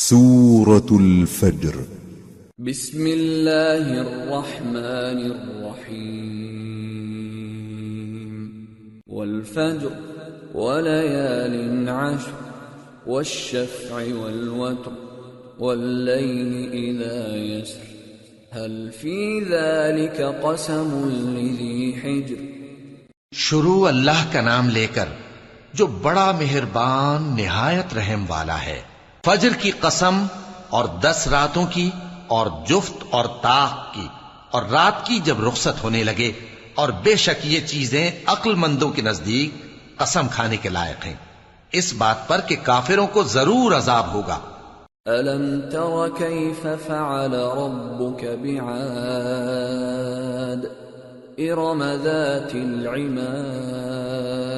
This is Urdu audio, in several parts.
سورة الفجر. بسم الله الرحمن الرحيم. والفجر وليال عشر والشفع والوتر والليل إذا يسر. هل في ذلك قسم لذي حجر؟ شروع اللہ کا نام لے کر جو بڑا مہربان نہایت رحم والا ہے فجر کی قسم اور دس راتوں کی اور جفت اور تاخ کی اور رات کی جب رخصت ہونے لگے اور بے شک یہ چیزیں عقل مندوں کے نزدیک قسم کھانے کے لائق ہیں۔ اس بات پر کہ کافروں کو ضرور عذاب ہوگا۔ ألم تر كيف فعل ربك بعاد؟ إرم ذات العماد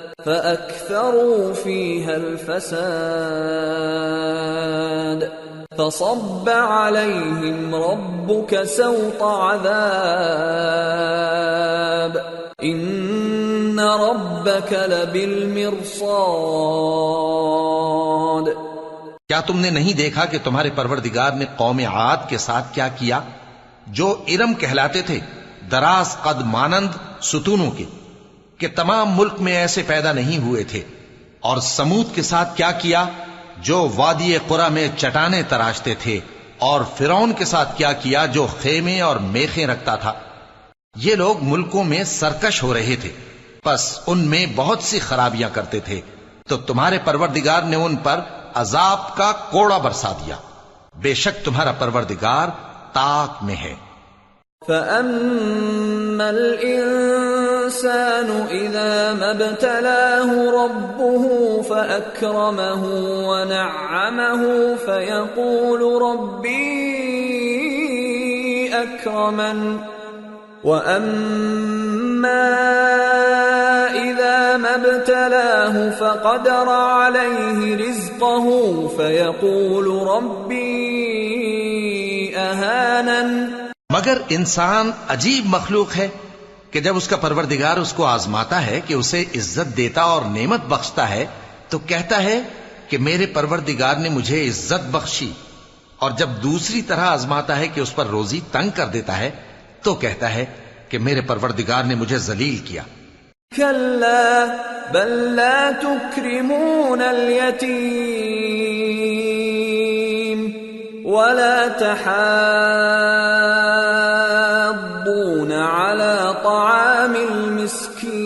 فأكثروا فيها الفساد فصب عليهم ربك سوط عذاب إن ربك لبالمرصاد کیا تم نے نہیں دیکھا کہ تمہارے پروردگار نے قوم عاد کے ساتھ کیا کیا جو ارم کہلاتے تھے؟ دراز قد مانند ستونوں کے۔ کہ تمام ملک میں ایسے پیدا نہیں ہوئے تھے۔ اور سمود کے ساتھ کیا کیا؟ جو وادی قرا میں چٹانے تراشتے تھے۔ اور فرون کے ساتھ کیا کیا جو خیمے اور میخیں رکھتا تھا۔ یہ لوگ ملکوں میں سرکش ہو رہے تھے۔ بس ان میں بہت سی خرابیاں کرتے تھے۔ تو تمہارے پروردگار نے ان پر عذاب کا کوڑا برسا دیا۔ بے شک تمہارا پروردگار تاک میں ہے۔ فأما الإنسان إذا ما ابتلاه ربه فأكرمه ونعمه فيقول ربي أكرمن. وأما إذا ما ابتلاه فقدر عليه رزقه فيقول ربي أهانن. مگر انسان عجیب مخلوق ہے کہ جب اس کا پروردگار اس کو آزماتا ہے کہ اسے عزت دیتا اور نعمت بخشتا ہے، تو کہتا ہے کہ میرے پروردگار نے مجھے عزت بخشی۔ اور جب دوسری طرح آزماتا ہے کہ اس پر روزی تنگ کر دیتا ہے، تو کہتا ہے کہ میرے پروردگار نے مجھے ذلیل کیا۔ بل لا تكرمون اليتيم ولا تحاضون على طعام المسكين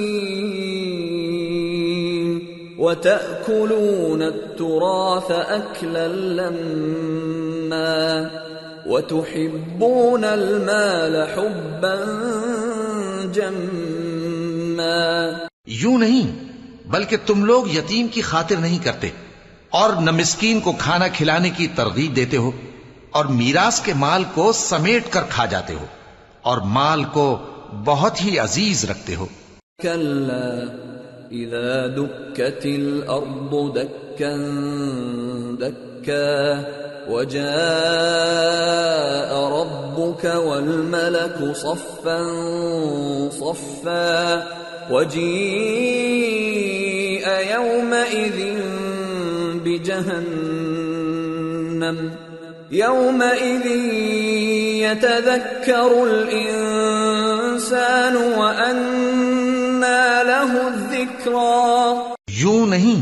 وتأكلون التراث أكلا لما وتحبون المال حبا جما یوں نہیں، بلکہ تم لوگ یتیم کی خاطر نہیں کرتے اور نہ مسکین کو کھانا کھلانے کی ترغیب دیتے ہو اور میراث کے مال کو سمیٹ کر کھا جاتے ہو اور مال کو بہت ہی عزیز رکھتے ہو۔ كلا إذا دكت الأرض دكا دكا وجاء ربك والملك صفا صفا وجيء يومئذ بجهنم يومئذ يتذكر الإنسان وأنى له الذكرى. یوں نہیں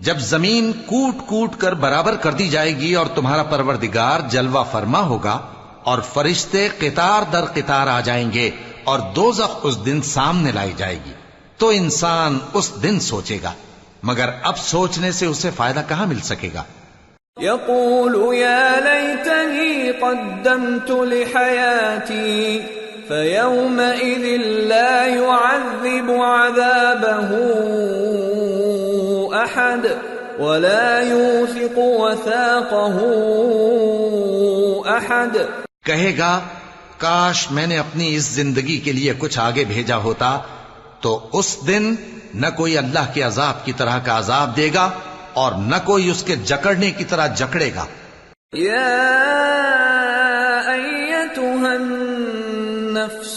جب زمین کوٹ کوٹ کر برابر کر دی جائے گی اور تمہارا پروردگار جلوہ فرما ہوگا اور فرشتے قطار در قطار آ جائیں گے اور دوزخ اس دن سامنے لائی جائے گی تو انسان اس دن سوچے گا مگر اب سوچنے سے اسے فائدہ کہاں مل سکے گا؟ يقول يا ليتني قدمت لحياتي فيومئذ لا يعذب عذابه أحد ولا يوثق وثاقه أحد کہے گا کاش میں نے اپنی اس زندگی کے لیے کچھ آگے بھیجا ہوتا تو اس دن نہ کوئی اللہ کے عذاب کی طرح کا عذاب دے گا اور نہ کوئی اس کے جکڑنے کی طرح جکڑے گا۔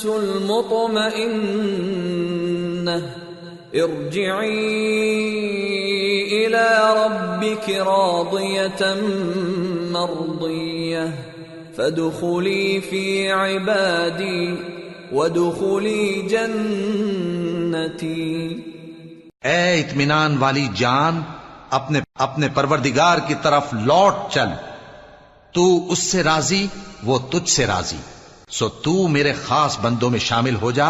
النفس المطمئنة. ارجعي إلى ربك راضية مرضية. فادخلي في عبادي وادخلي جنتي. اے اطمینان والی جان، اپنے اپنے پروردگار کی طرف لوٹ چل۔ تو اس سے راضی، وہ تجھ سے راضی۔ سو تو میرے خاص بندوں میں شامل ہو جا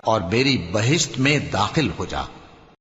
اور میری بہشت میں داخل ہو جا۔